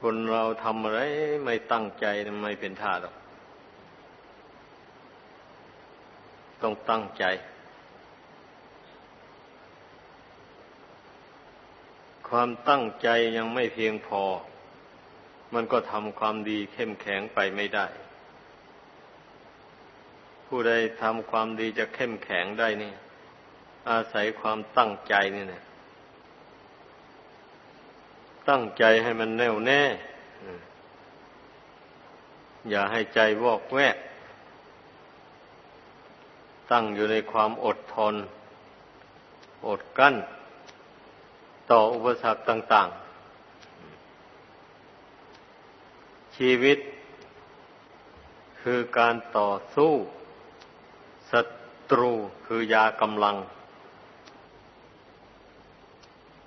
คนเราทำอะไรไม่ตั้งใจไม่เป็นท่าหรอก ต้องตั้งใจ ความตั้งใจยังไม่เพียงพอ มันก็ทำความดีเข้มแข็งไปไม่ได้ ผู้ใดทำความดีจะเข้มแข็งได้นี่ อาศัยความตั้งใจนี่นะ ตั้งใจให้มันแน่วแน่ อย่าให้ใจวอกแวก ตั้งอยู่ในความอดทน อดกั้น ต่ออุปสรรคต่าง ๆ ชีวิต คือการต่อสู้ศัตรูคือยากำลัง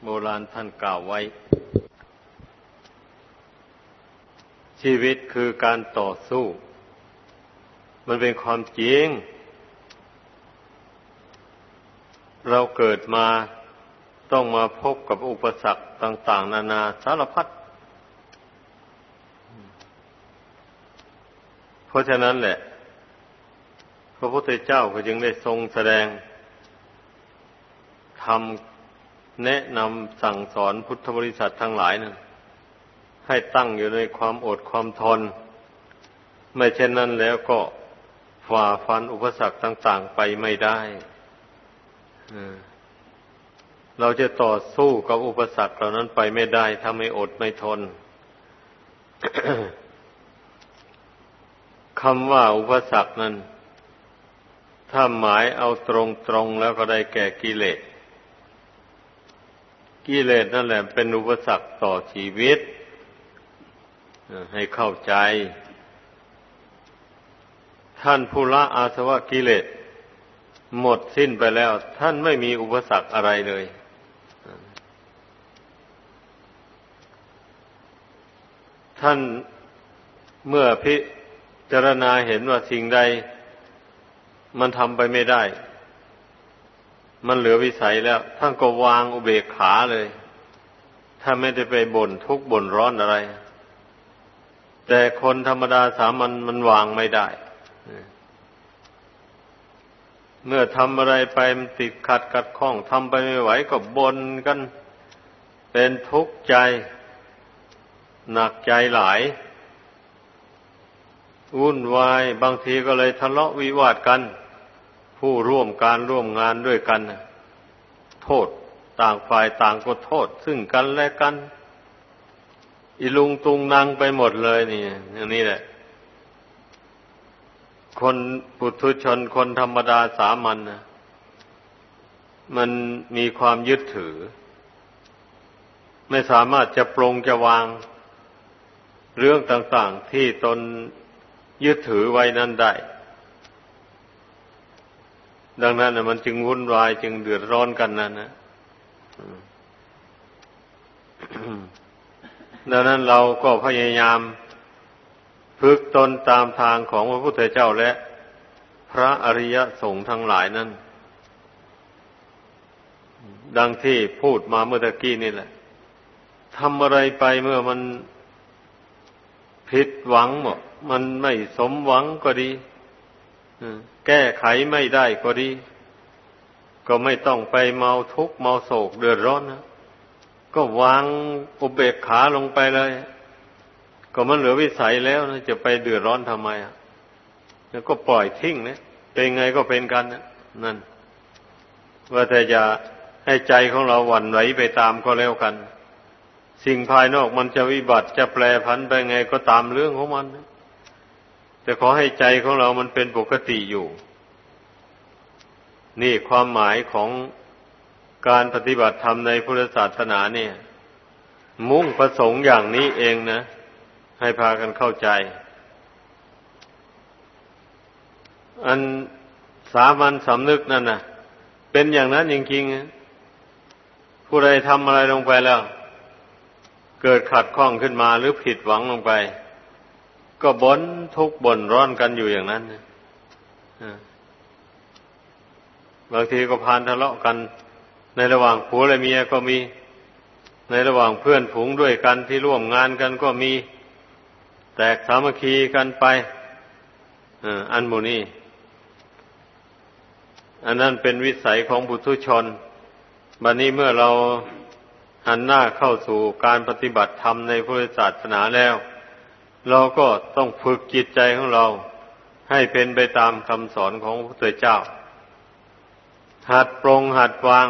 โบราณท่านกล่าวไว้ ชีวิตคือการต่อสู้ มันเป็นความจริง เราเกิดมาต้องมาพบกับอุปสรรคต่าง ๆ นานาสารพัดเพราะฉะนั้นแหละ พระพุทธเจ้าก็จึงได้ทรงแสดงทำแนะนำสั่งสอนพุทธบริษัททั้งหลายนะ ให้ตั้งอยู่ในความอดความทน ไม่เช่นนั้นแล้วก็ฝ่าฟันอุปสรรคต่าง ๆ ไปไม่ได้เราจะต่อสู้กับอุปสรรคเหล่านั้นไปไม่ได้ ถ้าไม่อดไม่ทนคำว่าอุปสรรคนั้น ถ้าหมายเอาตรงๆแล้วก็ได้แก่กิเลส กิเลสนั่นแหละเป็นอุปสรรคต่อชีวิต ให้เข้าใจ ท่านผู้ละอาสวะกิเลสหมดสิ้นไปแล้ว ท่านไม่มีอุปสรรคอะไรเลย ท่านเมื่อพิจารณาเห็นว่าสิ่งใด มันทำไปไม่ได้ มันเหลือวิสัยแล้ว ท่านก็วางอุเบกขาเลย ถ้าไม่ได้ไปบ่นทุกข์บ่นร้อนอะไร แต่คนธรรมดาสามัญมันวางไม่ได้ เมื่อทำอะไรไปมันติดขัดกัดข้องทำไปไม่ไหวก็บนกัน เป็นทุกข์ใจ หนักใจหลายวุ่นวายบางทีก็เลยทะเลาะวิวาทกัน ผู้ร่วมการร่วมงานด้วยกัน โทษต่างฝ่ายต่างก็โทษ ซึ่งกันและกัน อีลุงตุงนางไปหมดเลยนี่อย่างนี้แหละ คนปุถุชนคนธรรมดาสามัญนะมันมีความยึดถือ ไม่สามารถจะปรงจะวาง เรื่องต่างๆที่ตนยึดถือไว้นั้นได้ ดังนั้นนะมันจึงวุ่นวายจึงเดือดร้อนกันนั่นนะ ดังนั้นเราก็พยายามฝึกตนตามทางของพระพุทธเจ้าและ พระอริยสงฆ์ทั้งหลายนั้น ดังที่พูดมาเมื่อตะกี้นี่แหละทำอะไรไปเมื่อมันผิดหวังหมดมันไม่สมหวังก็ดีแก้ไขไม่ได้ก็ดี ก็ไม่ต้องไปเมาทุกข์เมาโศกเดือดร้อนนะ ก็วางอุเบกขาลงไปเลย ก็มันเหลือวิสัยแล้วนะจะไปเดือดร้อนทำไมอะ แล้วก็ปล่อยทิ้งนะเป็นไงก็เป็นกันนะนั่น ว่าแต่จะให้ใจของเราหวั่นไหวไปตามก็แล้วกัน สิ่งภายนอกมันจะวิบัติจะแปรผันไปไงก็ตามเรื่องของมันนะแต่ขอให้ใจของเรามันเป็นปกติอยู่ นี่ความหมายของ การปฏิบัติธรรมในพุทธศาสนาเนี่ย มุ่งประสงค์อย่างนี้เองนะ ให้พากันเข้าใจ อันสามัญสำนึกนั่นนะเป็นอย่างนั้นจริงๆผู้ใดทำอะไรลงไปแล้ว เกิดขัดข้องขึ้นมาหรือผิดหวังลงไป ก็บนทุกบ่นร้อนกันอยู่อย่างนั้นบางทีก็พานทะเลาะกัน ในระหว่างผัวและเมียก็มี ในระหว่างเพื่อนฝูงด้วยกันที่ร่วมงานกันก็มี แตกสามัคคีกันไปอันโมนี้อันนั้นเป็นวิสัยของบุตุชน บัดนนี้เมื่อเราหันหน้าเข้าสู่การปฏิบัติธรรมในพุทธศาสนาแล้ว เราก็ต้องฝึกจิตใจของเรา ให้เป็นไปตามคำสอนของพระพุทธเจ้า หัดปรงหัดวาง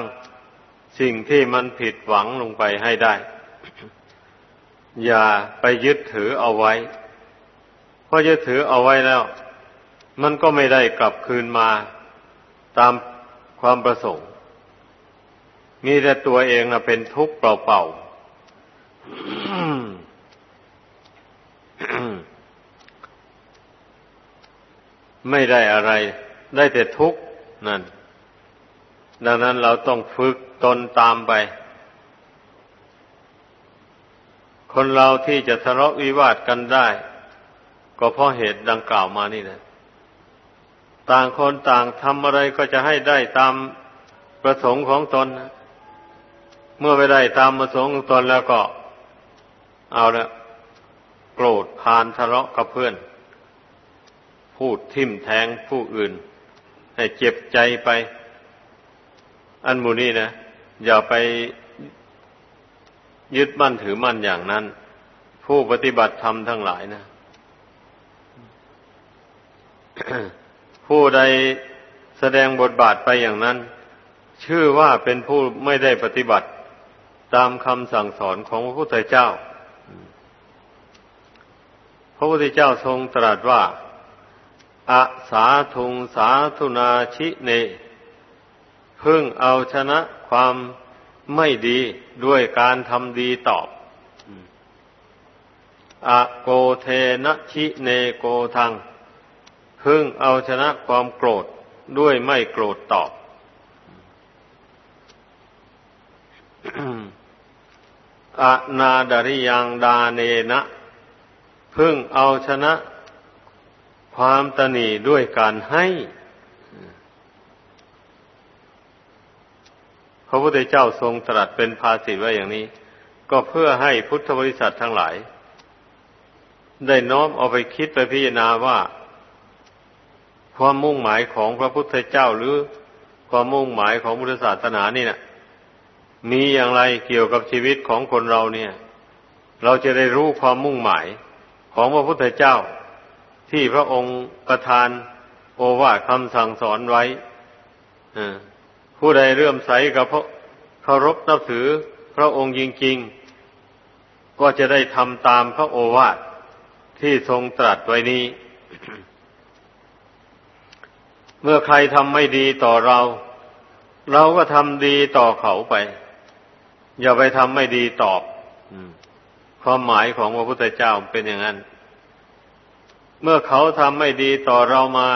สิ่งที่มันผิดหวังลงไปให้ได้ อย่าไปยึดถือเอาไว้ เพราะยึดถือเอาไว้แล้ว มันก็ไม่ได้กลับคืนมาตามความประสงค์ มีแต่ตัวเองเป็นทุกข์เปล่าๆ ไม่ได้อะไร ได้แต่ทุกข์นั่น ดังนั้นเราต้องฝึกตนตามไป คนเราที่จะทะเลาะวิวาทกันได้ ก็เพราะเหตุดังกล่าวมานี่แหละต่างคนต่างทำอะไรก็จะให้ได้ตามประสงค์ของตน เมื่อไม่ได้ตามประสงค์ของตนแล้วก็ เอาละโกรธพานทะเลาะกับเพื่อน พูดทิ่มแทงผู้อื่น ให้เจ็บใจไป อันมูนี้นะ อย่าไปยึดมั่นถือมั่นอย่างนั้น ผู้ปฏิบัติธรรมทั้งหลายนะผู้ใดแสดงบทบาทไปอย่างนั้น ชื่อว่าเป็นผู้ไม่ได้ปฏิบัติตามคำสั่งสอนของพระพุทธเจ้า พระพุทธเจ้าทรงตรัสว่าอาสาทุงสาธุนาชิเน พึ่งเอาชนะความไม่ดีด้วยการทำดีตอบอะโกเทนะชิเนโกทัง พึ่งเอาชนะความโกรธด้วยไม่โกรธตอบ อะนาดริยังดาเนนะ พึ่งเอาชนะความตนีด้วยการให้ พระพุทธเจ้าทรงตรัสเป็นภาษิตไว้อย่างนี้ ก็เพื่อให้พุทธบริษัททั้งหลาย ได้น้อมเอาไปคิดไปพิจารณาว่า ความมุ่งหมายของพระพุทธเจ้าหรือความมุ่งหมายของพุทธศาสนานี่นะมีอย่างไรเกี่ยวกับชีวิตของคนเราเนี่ย เราจะได้รู้ความมุ่งหมายของพระพุทธเจ้า ที่พระองค์ประทานโอวาทคำสั่งสอนไว้ ผู้ใดเรื่มใสกับพระเคารพนับถือพระองค์จริงๆ ก็จะได้ทำตามพระโอวาทที่ทรงตรัสไว้นี้ เมื่อใครทำไม่ดีต่อเรา เราก็ทำดีต่อเขาไป อย่าไปทำไม่ดีตอบความหมายของพระพุทธเจ้าเป็นอย่างนั้น เมื่อเขาทำไม่ดีต่อเรามา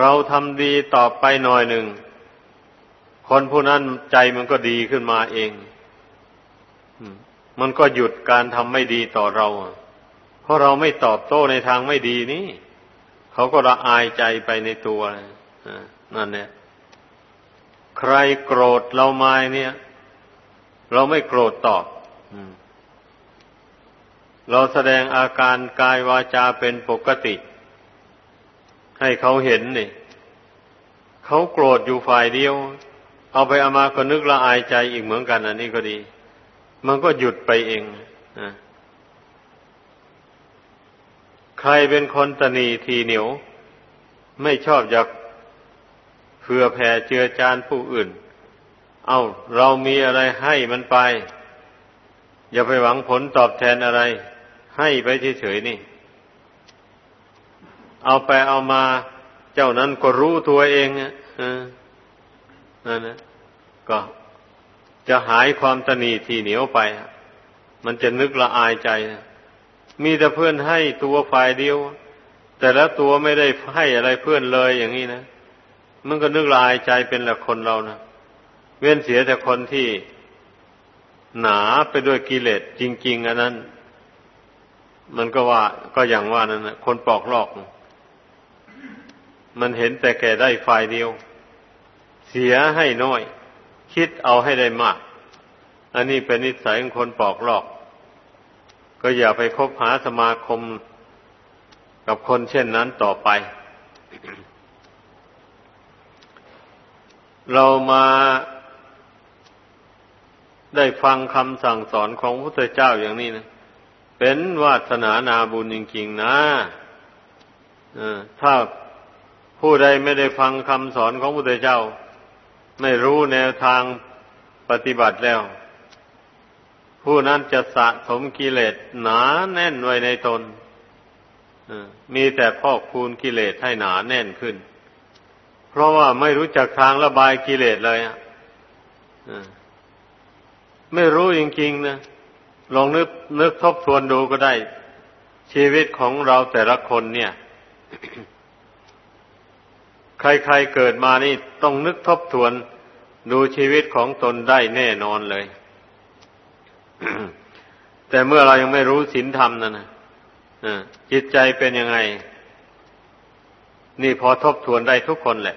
เราทำดีตอบไปหน่อยหนึ่ง คนผู้นั้นใจมันก็ดีขึ้นมาเอง มันก็หยุดการทำไม่ดีต่อเรา เพราะเราไม่ตอบโต้ในทางไม่ดีนี่ เขาก็ละอายใจไปในตัวนั่นเนี่ยใครโกรธเรามาเนี่ย เราไม่โกรธตอบเราแสดงอาการกายวาจาเป็นปกติ ให้เขาเห็นนี่เขาโกรธอยู่ฝ่ายเดียว เอาไปเอามาก็นึกละอายใจอีกเหมือนกัน อันนี้ก็ดี มันก็หยุดไปเองใครเป็นคนตนีทีเหนียว ไม่ชอบอยากเผื่อแผ่เจือจานผู้อื่น เอาเรามีอะไรให้มันไป อย่าไปหวังผลตอบแทนอะไร ให้ไปเฉยๆนี่ เอาไปเอามาเจ้านั้นก็รู้ตัวเองอะ นั่นนะก็จะหายความตนีที่เหนียวไป มันจะนึกละอายใจ มีแต่เพื่อนให้ตัวฝ่ายเดียว แต่แล้วตัวไม่ได้ให้อะไรเพื่อนเลยอย่างนี้นะ มันก็นึกละอายใจเป็นละคนเรานะเว้นเสียแต่คนที่หนาไปด้วยกิเลสจริง ๆอันนั้น มันก็ว่าก็อย่างว่านั่นนะคนปอกลอก มันเห็นแต่แก่ได้ฝ่ายเดียว เสียให้น้อย คิดเอาให้ได้มาก อันนี้เป็นนิสัยของคนปอกลอก ก็อย่าไปคบหาสมาคมกับคนเช่นนั้นต่อไป เรามาได้ฟังคำสั่งสอนของพระพุทธเจ้าอย่างนี้นะเป็นวาสนานาบุญจริงๆนะถ้าผู้ใดไม่ได้ฟังคำสอนของพระพุทธเจ้า ไม่รู้แนวทางปฏิบัติแล้ว ผู้นั้นจะสะสมกิเลสหนาแน่นไว้ในตนมีแต่พอกคูณกิเลสให้หนาแน่นขึ้น เพราะว่าไม่รู้จักทางระบายกิเลสเลยอะไม่รู้จริงๆนะลองนึกนึกทบทวนดูก็ได้ ชีวิตของเราแต่ละคนเนี่ย ใครๆเกิดมานี่ต้องนึกทบทวนดูชีวิตของตนได้แน่นอนเลย แต่เมื่อเรายังไม่รู้ศีลธรรมนั่นนะจิตใจเป็นยังไง นี่พอทบทวนได้ทุกคนแหละ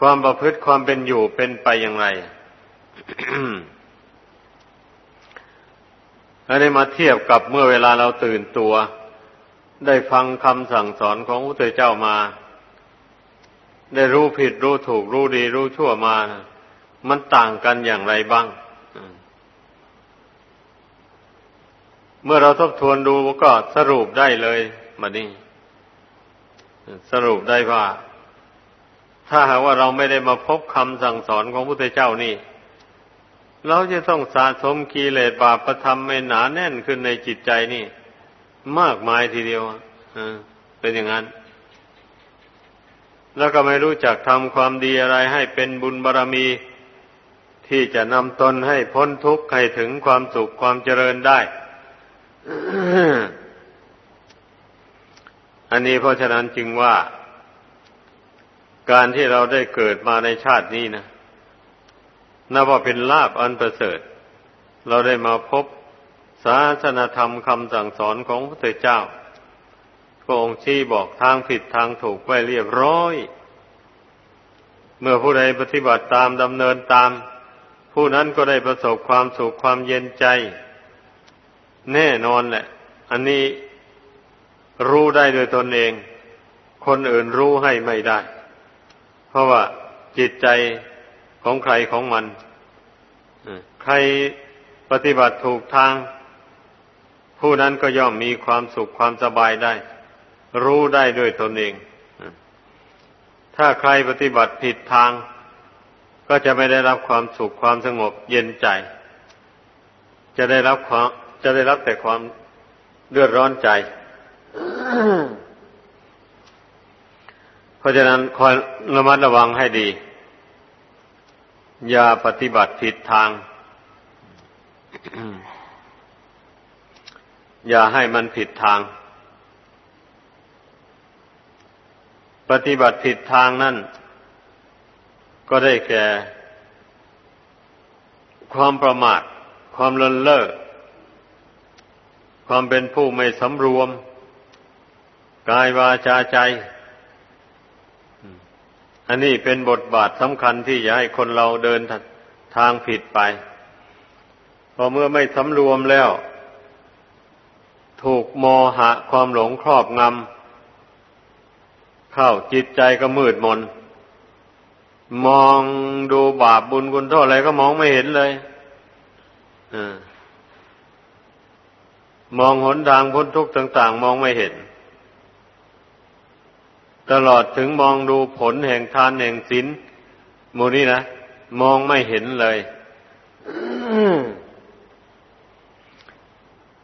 ความประพฤติความเป็นอยู่เป็นไปอย่างไรแล้วได้มาเทียบกับเมื่อเวลาเราตื่นตัว ได้ฟังคำสั่งสอนของพระพุทเจ้ามา ได้รู้ผิดรู้ถูกรู้ดี รู้ชั่วมามันต่างกันอย่างไรบ้าง เมื่อเราทบทวนดูก็สรุปได้เลยมานี่สรุปได้ว่า ถ้าหากว่าเราไม่ได้มาพบคำสั่งสอนของพระพุทธเจ้านี่ เราจะต้องสะสมกิเลสบาปประธรรมไม่หนาแน่นขึ้นในจิตใจนี่ มากมายทีเดียวเป็นอย่างนั้น แล้วก็ไม่รู้จักทำความดีอะไรให้เป็นบุญบารรมี ที่จะนำตนให้พ้นทุกข์ให้ถึงความสุขความเจริญได้ อันนี้เพราะฉะนั้นจึงว่า การที่เราได้เกิดมาในชาตินี้นะนับว่าเป็นลาบอันประเสริฐ เราได้มาพบศาสนธรรมคำสั่งสอนของพระเจ้า ระองค์ชี้บอกทางผิดทางถูกไว้เรียบร้อย เมื่อผู้ใดปฏิบัติตามดำเนินตาม ผู้นั้นก็ได้ประสบความสุขความเย็นใจ แน่นอนแหละ อันนี้รู้ได้โดยตนเอง คนอื่นรู้ให้ไม่ได้ เพราะว่าจิตใจของใครของมันใครปฏิบัติถูกทาง ผู้นั้นก็ย่อมมีความสุขความสบายได้ รู้ได้ด้วยตนเอง ถ้าใครปฏิบัติผิดทาง ก็จะไม่ได้รับความสุขความสงบเย็นใจ จะได้รับความจะได้รับแต่ความเลือดร้อนใจ เพราะฉะนั้นคอยระมัดระวังให้ดี อย่าปฏิบัติผิดทาง อย่าให้มันผิดทาง ปฏิบัติผิดทางนั่น ก็ได้แก่ ความประมาท ความเลินเล่อความเป็นผู้ไม่สำรวม กายวาจาใจ อันนี้เป็นบทบาทสำคัญที่จะให้คนเราเดินทางผิดไป พอเมื่อไม่สำรวมแล้ว ถูกโมหะความหลงครอบงำ เข้าจิตใจก็มืดมน มองดูบาปบุญคุณโทษอะไรก็มองไม่เห็นเลยอมองหนทางพ้นทุกข์ต่าง ๆ มองไม่เห็น ตลอดถึงมองดูผลแห่งทานแห่งศีลมูนี่นะมองไม่เห็นเลย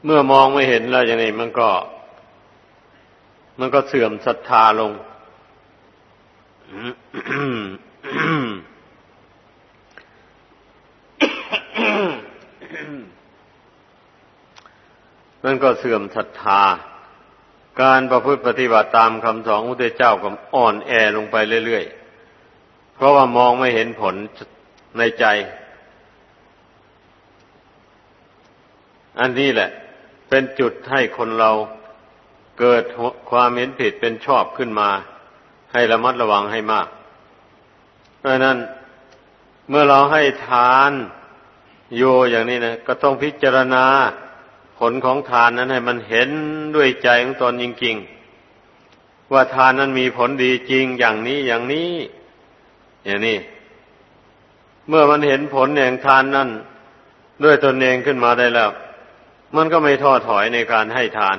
เมื่อมองไม่เห็นแล้วอย่างนี้มันก็ มันก็เสื่อมศรัทธาลง มันก็เสื่อมศรัทธา การประพฤติปฏิบัติตามคำสอนของพระเจ้าก็อ่อนแอลงไปเรื่อยๆ เพราะว่ามองไม่เห็นผลในใจ อันนี้แหละ เป็นจุดให้คนเราเกิดความเห็นผิดเป็นชอบขึ้นมา ให้ระมัดระวังให้มาก เพราะนั้นเมื่อเราให้ทานโยอย่างนี้นะก็ต้องพิจารณาผลของทานนั้นให้มันเห็นด้วยใจของตนจริงๆ ว่าทานนั้นมีผลดีจริงอย่างนี้อย่างนี้ อย่างนี้ เมื่อมันเห็นผลแห่งทานนั้น ด้วยตนเองขึ้นมาได้แล้ว มันก็ไม่ท้อถอยในการให้ทาน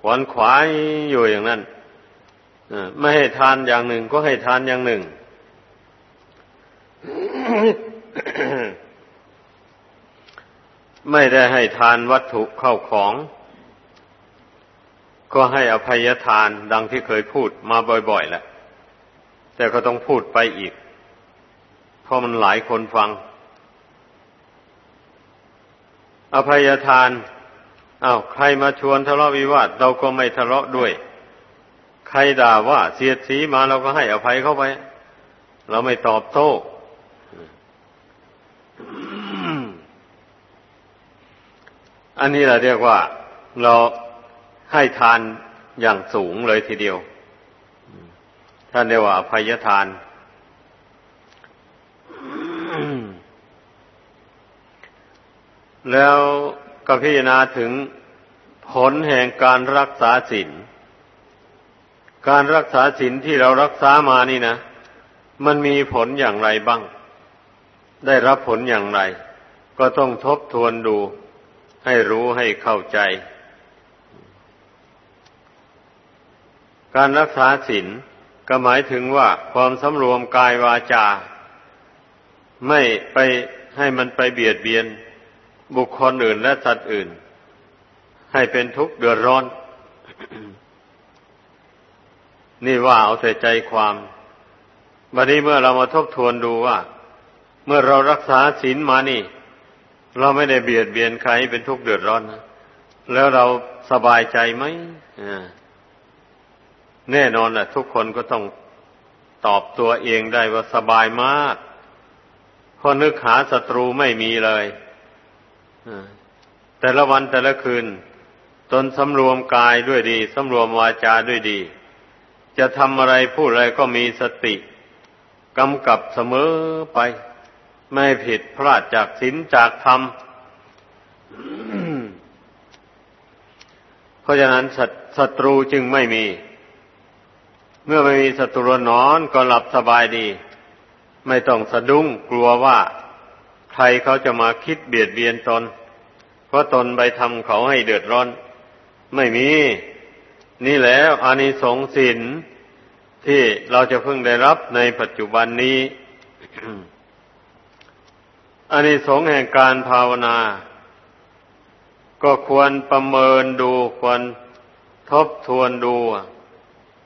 ขวนขวายอยู่อย่างนั้น ไม่ให้ทานอย่างหนึ่งก็ให้ทานอย่างหนึ่ง ไม่ได้ให้ทานวัตถุเข้าของ ก็ให้อภัยทานดังที่เคยพูดมาบ่อยๆแหละ แต่ก็ต้องพูดไปอีก เพราะมันหลายคนฟัง อภัยทานอา้าวใครมาชวนทะเลาะวิวาทเราก็ไม่ทะเลาะด้วย ใครด่าว่าเสียดสีมาเราก็ให้อภัยเข้าไป เราไม่ตอบโต้อันนี้เราเรียกว่า เราให้ทานอย่างสูงเลยทีเดียว ท่านเรียกว่าอภัยทาน แล้วก็พิจารณาถึงผลแห่งการรักษาศีล การรักษาศีลที่เรารักษามานี่นะ มันมีผลอย่างไรบ้าง ได้รับผลอย่างไร ก็ต้องทบทวนดู ให้รู้ให้เข้าใจ การรักษาศีลก็หมายถึงว่าความสำรวมกายวาจา ไม่ไปให้มันไปเบียดเบียน บุคคลอื่นและสัตว์อื่น ให้เป็นทุกข์เดือดร้อน นี่ว่าเอาแต่ใจความวันนี้เมื่อเรามาทบทวนดูว่า เมื่อเรารักษาศีลมานี่ เราไม่ได้เบียดเบียนใครเป็นทุกข์เดือดร้อนนะแล้วเราสบายใจไหมแน่นอนแหละทุกคนก็ต้องตอบตัวเองได้ว่าสบายมากเพราะนึกหาศัตรูไม่มีเลยแต่ละวันแต่ละคืน ตนสำรวมกายด้วยดีสำรวมวาจาด้วยดี จะทำอะไรพูดอะไรก็มีสติกำกับเสมอไป ไม่ผิดพลาดจากศีลจากธรรมเพราะฉะนั้นศัตรูจึงไม่มี เมื่อไม่มีศัตรูนอนก็หลับสบายดี ไม่ต้องสะดุ้งกลัวว่าใครเขาจะมาคิดเบียดเบียนตน เพราะตนไปทำเขาให้เดือดร้อน ไม่มี นี่แล้วอานิสงส์ศีลที่เราจะเพิ่งได้รับในปัจจุบันนี้อันนี้สงแห่งการภาวนา ก็ควรประเมินดูควรทบทวนดู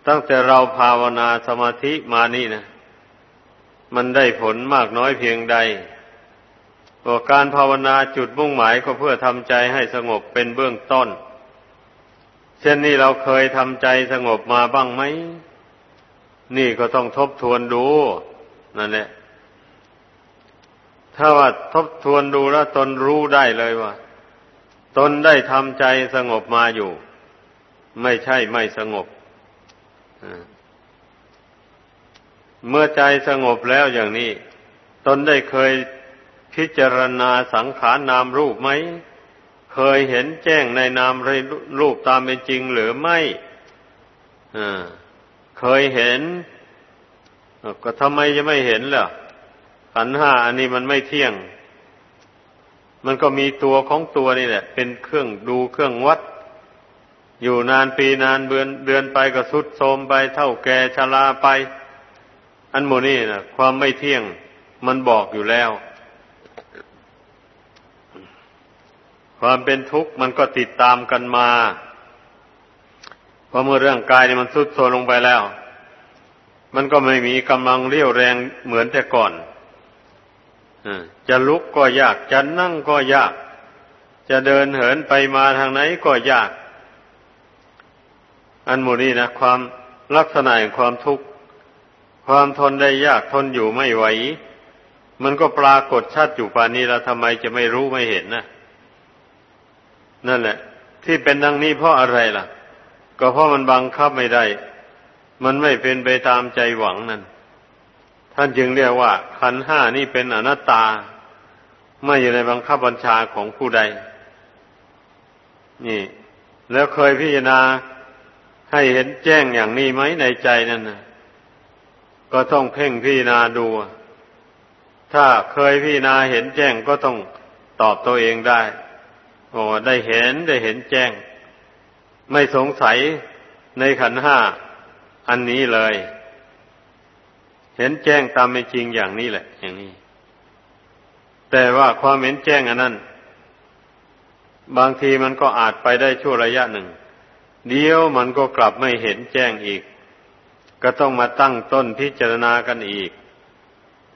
ตั้งแต่เราภาวนาสมาธิมานี่นะ มันได้ผลมากน้อยเพียงใดว่าการภาวนาจุดมุ่งหมายก็เพื่อทำใจให้สงบเป็นเบื้องต้น เช่นนี้เราเคยทำใจสงบมาบ้างไหม นี่ก็ต้องทบทวนดูนั่นแหละถ้าว่าทบทวนดูแล้วตนรู้ได้เลยว่า ตนได้ทำใจสงบมาอยู่ ไม่ใช่ไม่สงบเมื่อใจสงบแล้วอย่างนี้ ตนได้เคยพิจารณาสังขารนามรูปไหม เคยเห็นแจ้งในนามรูปตามเป็นจริงหรือไม่เคยเห็น ก็ทำไมจะไม่เห็นล่ะขันห้าอันนี้มันไม่เที่ยง มันก็มีตัวของตัวนี่แหละ เป็นเครื่องดูเครื่องวัด อยู่นานปีนานเดือนเดือนไปก็สุดโทมไปเท่าแก่ชราไป อันโมนี่นะความไม่เที่ยง มันบอกอยู่แล้ว ความเป็นทุกข์มันก็ติดตามกันมาเพราะเมื่อเรื่องกายนี่มันสุดโทมลงไปแล้ว มันก็ไม่มีกำลังเรี่ยวแรงเหมือนแต่ก่อนจะลุกก็ยาก จะนั่งก็ยาก จะเดินเหินไปมาทางไหนก็ยาก อันโมนี้นะความลักษณะของความทุกข์ความทนได้ยากทนอยู่ไม่ไหว มันก็ปรากฏชัดอยู่ป่านนี้แล้วทำไมจะไม่รู้ไม่เห็นนะ นั่นแหละ ที่เป็นดังนี้เพราะอะไรล่ะ ก็เพราะมันบังคับไม่ได้ มันไม่เป็นไปตามใจหวังนั่น ท่านจึงเรียกว่าขันห้านี่เป็นอนัตตา ไม่อยู่ในบังคับบัญชาของผู้ใด นี่ แล้วเคยพิจารณาให้เห็นแจ้งอย่างนี้ไหมในใจนั่นนะก็ต้องเพ่งพิจารณาดู ถ้าเคยพิจารณาเห็นแจ้งก็ต้องตอบตัวเองได้ โอ้ได้เห็นได้เห็นแจ้ง ไม่สงสัยในขันห้าอันนี้เลย เห็นแจ้งตามเป็นจริงอย่างนี้แหละ อย่างนี้ แต่ว่าความเห็นแจ้งอันนั้น บางทีมันก็อาจไปได้ชั่วระยะหนึ่ง เดียวมันก็กลับไม่เห็นแจ้งอีก ก็ต้องมาตั้งต้นพิจารณากันอีก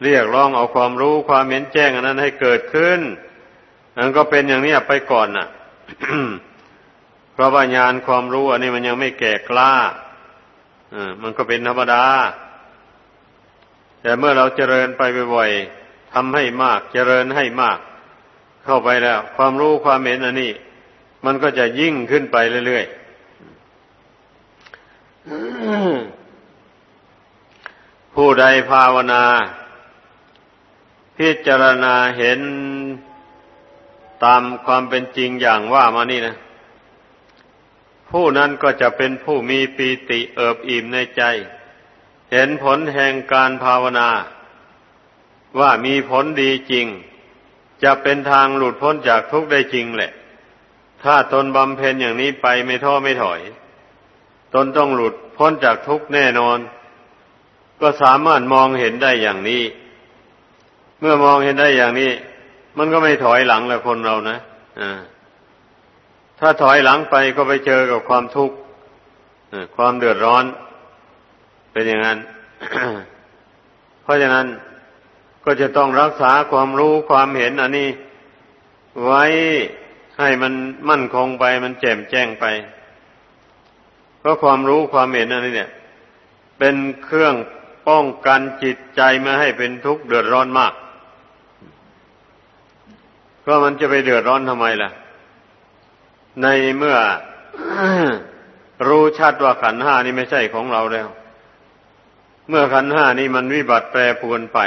เรียกร้องเอาความรู้ความเห็นแจ้งอันนั้นให้เกิดขึ้น มันก็เป็นอย่างนี้ไปก่อนน่ะ เพราะว่าญาณความรู้อันนี้มันยังไม่แก่กล้าอมันก็เป็นธรรมดา แต่เมื่อเราเจริญไปบ่อยๆทำให้มาก เจริญให้มาก เข้าไปแล้ว ความรู้ความเห็นอันนี้ มันก็จะยิ่งขึ้นไปเรื่อยๆผู้ใดภาวนา พิจารณาเห็น ตามความเป็นจริงอย่างว่ามานี่นะ ผู้นั้นก็จะเป็นผู้มีปีติเอิบอิ่มในใจ เห็นผลแห่งการภาวนา ว่ามีผลดีจริง จะเป็นทางหลุดพ้นจากทุกข์ได้จริงแหละ ถ้าตนบำเพ็ญอย่างนี้ไปไม่ท้อไม่ถอย ตนต้องหลุดพ้นจากทุกข์แน่นอน ก็สามารถมองเห็นได้อย่างนี้ เมื่อมองเห็นได้อย่างนี้ มันก็ไม่ถอยหลังแหละคนเรานะอ่าถ้าถอยหลังไปก็ไปเจอกับความทุกข์ความเดือดร้อน เป็นอย่างนั้น เพราะฉะนั้นก็จะต้องรักษาความรู้ความเห็นอันนี้ ไว้ให้มันมั่นคงไป มันแจ่มแจ้งไป เพราะความรู้ความเห็นอันนี้เนี่ย เป็นเครื่องป้องกันจิตใจไม่ให้เป็นทุกข์เดือดร้อนมาก ก็มันจะไปเดือดร้อนทำไมล่ะ ในเมื่อรู้ชัดว่าขันห้านี่ไม่ใช่ของเราแล้ว เมื่อขันห้านี่มันวิบัติแปรปรวนไป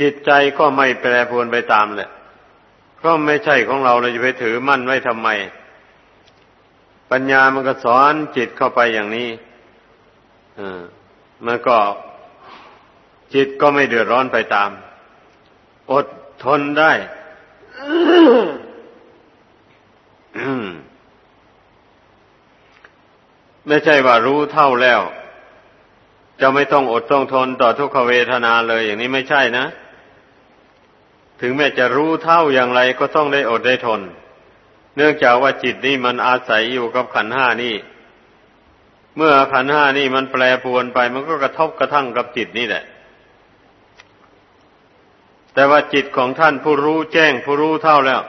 จิตใจก็ไม่แปรปรวนไปตามแหละเพราะไม่ใช่ของเราเราจะไปถือมั่นไว้ทำไม ปัญญามันก็สอนจิตเข้าไปอย่างนี้อมันก็จิตก็ไม่เดือดร้อนไปตาม ทนได้ ไม่ใช่ว่ารู้เท่าแล้ว จะไม่ต้องอดต้องทนต่อทุกขเวทนาเลยอย่างนี้ไม่ใช่นะ ถึงแม้จะรู้เท่าอย่างไรก็ต้องได้อดได้ทน เนื่องจากว่าจิตนี่มันอาศัยอยู่กับขันห้านี่เมื่อขันห้านี่มันแปรปวนไป มันก็กระทบกระทั่งกับจิตนี่แหละ แต่ว่าจิตของท่านผู้รู้แจ้งผู้รู้เท่าแล้ว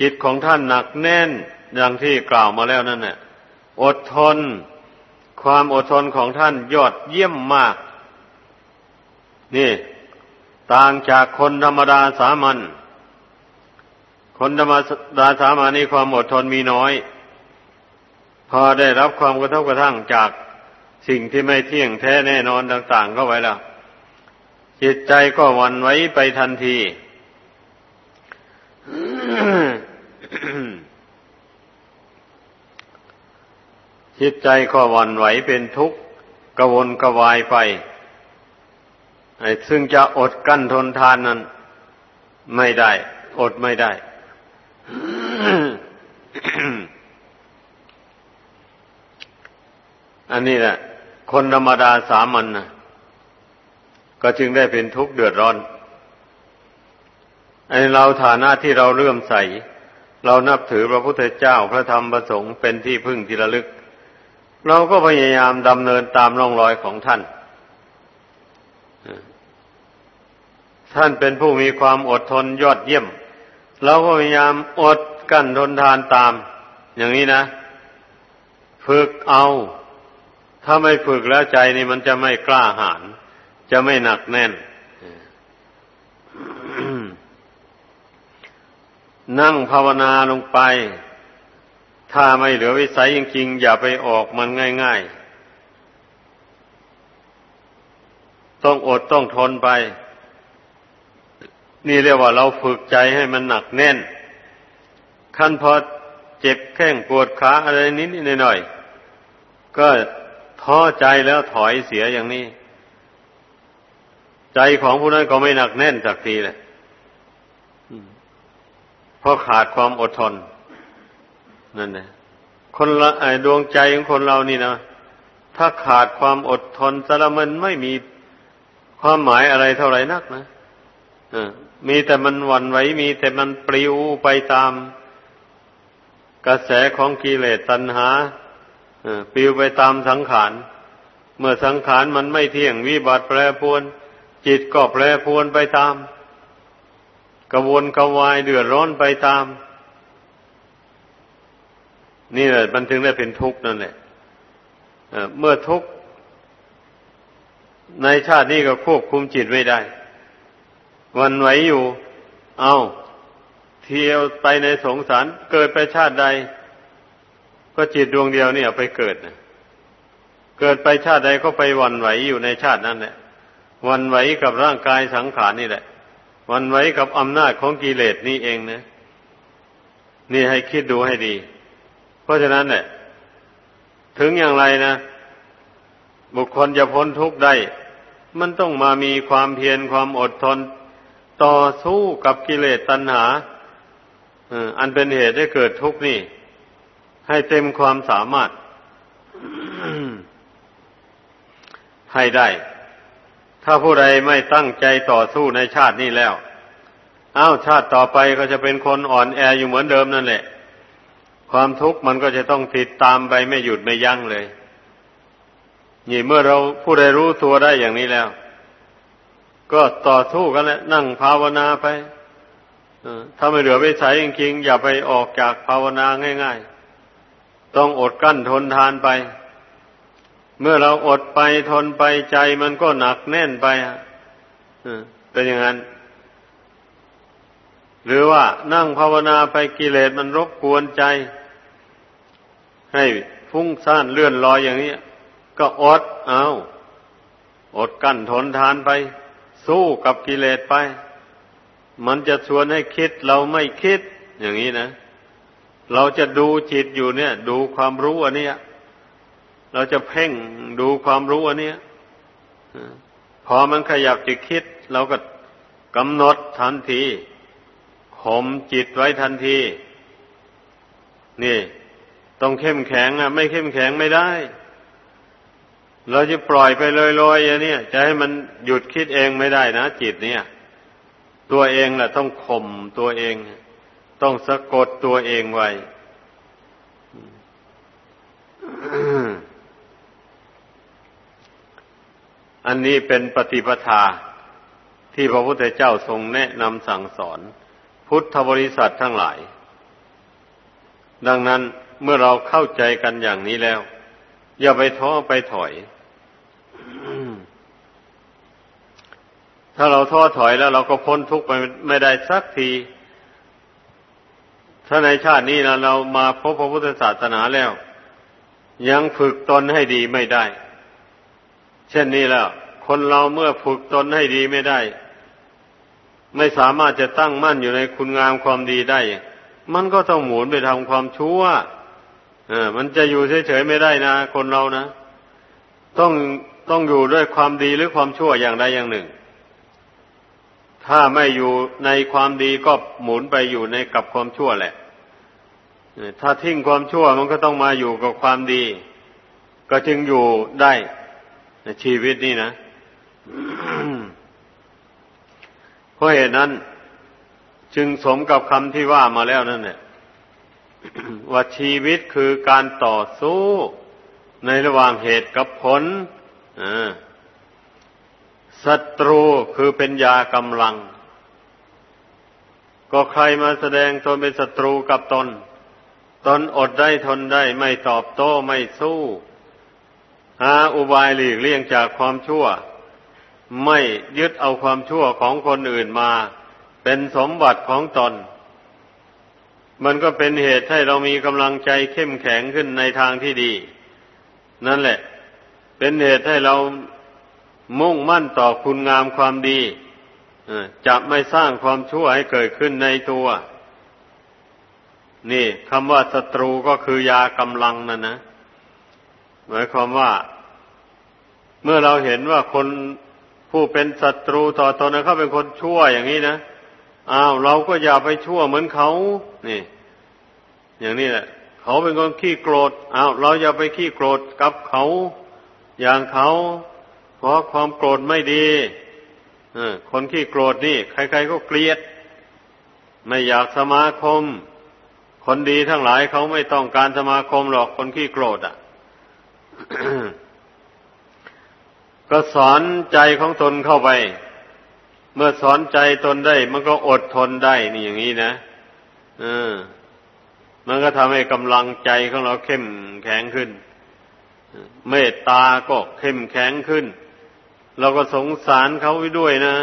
จิตของท่านหนักแน่นอย่างที่กล่าวมาแล้วนั่นแหละอดทน ความอดทนของท่านยอดเยี่ยมมาก นี่ ต่างจากคนธรรมดาสามัญคนธรรมดาสามัญนี่ความอดทนมีน้อย พอได้รับความกระทบกระทั่งจากสิ่งที่ไม่เที่ยงแท้แน่นอนต่าง ๆ เข้าไว้แล้ว จิตใจก็วันไว้ไปทันที จิตใจก็วันไหวเป็นทุกข์กระวนกระวายไปซึ่งจะอดกั้นทนทานนั้น ไม่ได้ อดไม่ได้อันนี้แหละ คนธรรมดาสามัญนนะ ก็จึงได้เป็นทุกข์เดือดร้อนไอเราฐานะที่เราเลื่อมใส เรานับถือพระพุทธเจ้าพระธรรมพระสงฆ์เป็นที่พึ่งที่ระลึก เราก็พยายามดำเนินตามร่องรอยของท่าน ท่านเป็นผู้มีความอดทนยอดเยี่ยม เราก็พยายามอดกั้นทนทานตาม อย่างนี้นะฝึกเอา ถ้าไม่ฝึกแล้วใจนี่มันจะไม่กล้าหาญ จะไม่หนักแน่น นั่งภาวนาลงไป ถ้าไม่เหลือวิสัยจริงๆ อย่าไปออกมันง่าย ๆ ต้องอดต้องทนไป นี่เรียกว่าเราฝึกใจให้มันหนักแน่น ขั้นพอเจ็บแข้งปวดขาอะไรนิดหน่อยๆก็ท้อใจแล้วถอยเสียอย่างนี้ ใจของผู้นั้นก็ไม่หนักแน่นจากทีเลยเพราะขาดความอดทน นั่นแหละคนละไอ้ดวงใจของคนเรานี่นะถ้าขาดความอดทนสารมันไม่มีความหมายอะไรเท่าไหร่นักนะมีแต่มันหวั่นไหวมีแต่มันปลิวไปตาม กระแสของกิเลสตัณหาปลิวไปตามสังขาร เมื่อสังขารมันไม่เที่ยงวิบัติแปรปวน จิตก็แปรปวนไปตาม กระวนกระวายเดือดร้อนไปตาม นี่แหละมันถึงได้เป็นทุกข์นั่นแหละเมื่อทุกข์ในชาตินี้ก็ควบคุมจิตไม่ได้ วันไหวอยู่ เอาเที่ยวไปในสงสารเกิดไปชาติใด ก็จิตดวงเดียวนี่เอาไปเกิดนะเกิดไปชาติใดก็ไปวันไหวอยู่ในชาตินั้นแหละ วันไหวกับร่างกายสังขารนี่แหละ วันไหวกับอำนาจของกิเลสนี่เองนะ นี่ให้คิดดูให้ดี เพราะฉะนั้นเนี่ยถึงอย่างไรนะ บุคคลจะพ้นทุกข์ได้ มันต้องมามีความเพียรความอดทน ต่อสู้กับกิเลสตัณหาอันเป็นเหตุให้เกิดทุกข์นี่ ให้เต็มความสามารถให้ได้ ถ้าผู้ใดไม่ตั้งใจต่อสู้ในชาตินี้แล้วอ้าวชาติต่อไปก็จะเป็นคนอ่อนแออยู่เหมือนเดิมนั่นแหละ ความทุกข์มันก็จะต้องติดตามไปไม่หยุดไม่ยั้งเลย นี่เมื่อเราผู้ใดรู้ตัวได้อย่างนี้แล้ว ก็ต่อสู้กันแหละนั่งภาวนาไปถ้าไม่เหลือไปใช้จริงๆอย่าไปออกจากภาวนาง่าย ๆ ต้องอดกั้นทนทานไป เมื่อเราอดไปทนไปใจมันก็หนักแน่นไปเป็นอย่างนั้น หรือว่านั่งภาวนาไปกิเลสมันรบกวนใจ ให้ฟุ้งซ่านเลื่อนลอยอย่างนี้ ก็อดเอาอดกั้นทนทานไป สู้กับกิเลสไป มันจะชวนให้คิดเราไม่คิดอย่างนี้นะ เราจะดูจิตอยู่เนี่ย ดูความรู้อันนี้ เราจะเพ่งดูความรู้อันนี้พอมันขยับจิตคิด เราก็กำหนดทันทีข่มจิตไว้ทันที นี่ ต้องเข้มแข็งอะ ไม่เข้มแข็งไม่ได้ เราจะปล่อยไปลอยๆอย่างนี้จะให้มันหยุดคิดเองไม่ได้นะจิตเนี่ย ตัวเองแหละต้องข่มตัวเอง ต้องสะกดตัวเองไว้ อันนี้เป็นปฏิปทาที่พระพุทธเจ้าทรงแนะนำสั่งสอน พุทธบริษัททั้งหลาย ดังนั้นเมื่อเราเข้าใจกันอย่างนี้แล้ว อย่าไปท้อไปถอย ถ้าเราท้อถอยแล้ว เราก็พ้นทุกข์ไปไม่ได้สักทีถ้าในชาตินี้นะเรามาพบพระพุทธศาสนาแล้ว ยังฝึกตนให้ดีไม่ได้ เช่นนี้แล้ว คนเราเมื่อฝึกตนให้ดีไม่ได้ ไม่สามารถจะตั้งมั่นอยู่ในคุณงามความดีได้ มันก็ต้องหมุนไปทำความชั่วเออ มันจะอยู่เฉยๆไม่ได้นะ คนเรานะ ต้องต้องอยู่ด้วยความดีหรือความชั่วอย่างใดอย่างหนึ่ง ถ้าไม่อยู่ในความดีก็หมุนไปอยู่ในกับความชั่วแหละถ้าทิ้งความชั่วมันก็ต้องมาอยู่กับความดี ก็จึงอยู่ได้ ในชีวิตนี้นะเพราะเหตุนั้น จึงสมกับคำที่ว่ามาแล้วนั่นเนี่ยว่าชีวิตคือการต่อสู้ในระหว่างเหตุกับผลศัตรูคือเป็นยากำลัง ก็ใครมาแสดงตนเป็นศัตรูกับตน ตนอดได้ทนได้ไม่ตอบโต้ไม่สู้ หาอุบายหลีกเลี่ยงจากความชั่ว ไม่ยึดเอาความชั่วของคนอื่นมา เป็นสมบัติของตน มันก็เป็นเหตุให้เรามีกำลังใจเข้มแข็งขึ้นในทางที่ดี นั่นแหละ เป็นเหตุให้เรามุ่งมั่นต่อคุณงามความดีจะไม่สร้างความชั่วให้เกิดขึ้นในตัว นี่คำว่าศัตรูก็คือยากำลังนั่นนะ หมายความว่า เมื่อเราเห็นว่าคนผู้เป็นศัตรูต่อตนนะเขาเป็นคนชั่วอย่างนี้นะอ้าวเราก็อย่าไปชั่วเหมือนเขานี่ อย่างนี้แหละเขาเป็นคนขี้โกรธอ้าวเราอย่าไปขี้โกรธกับเขา อย่างเขาเพราะความโกรธไม่ดีคนขี้โกรธนี่ ใคร ๆก็เกลียด ไม่อยากสมาคม คนดีทั้งหลายเขาไม่ต้องการสมาคมหรอกคนขี้โกรธอะ ก็สอนใจของตนเข้าไป เมื่อสอนใจตนได้ มันก็อดทนได้นี่อย่างนี้นะเออมันก็ทำให้กำลังใจของเราเข้มแข็งขึ้น เมตตาก็เข้มแข็งขึ้น เราก็สงสารเขาไว้ด้วยนะ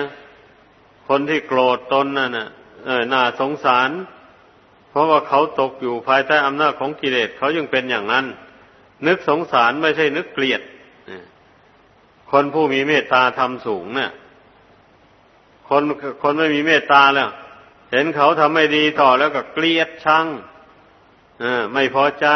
คนที่โกรธตนนั่นนะเออน่าสงสาร เพราะว่าเขาตกอยู่ภายใต้อำนาจของกิเลสเขายังเป็นอย่างนั้น นึกสงสารไม่ใช่นึกเกลียดคนผู้มีเมตตาทำสูงเนะ่ยคนคนไม่มีเมตตาแล้ว เห็นเขาทำไม่ดีต่อแล้วก็เกลียดชังไม่พอใจ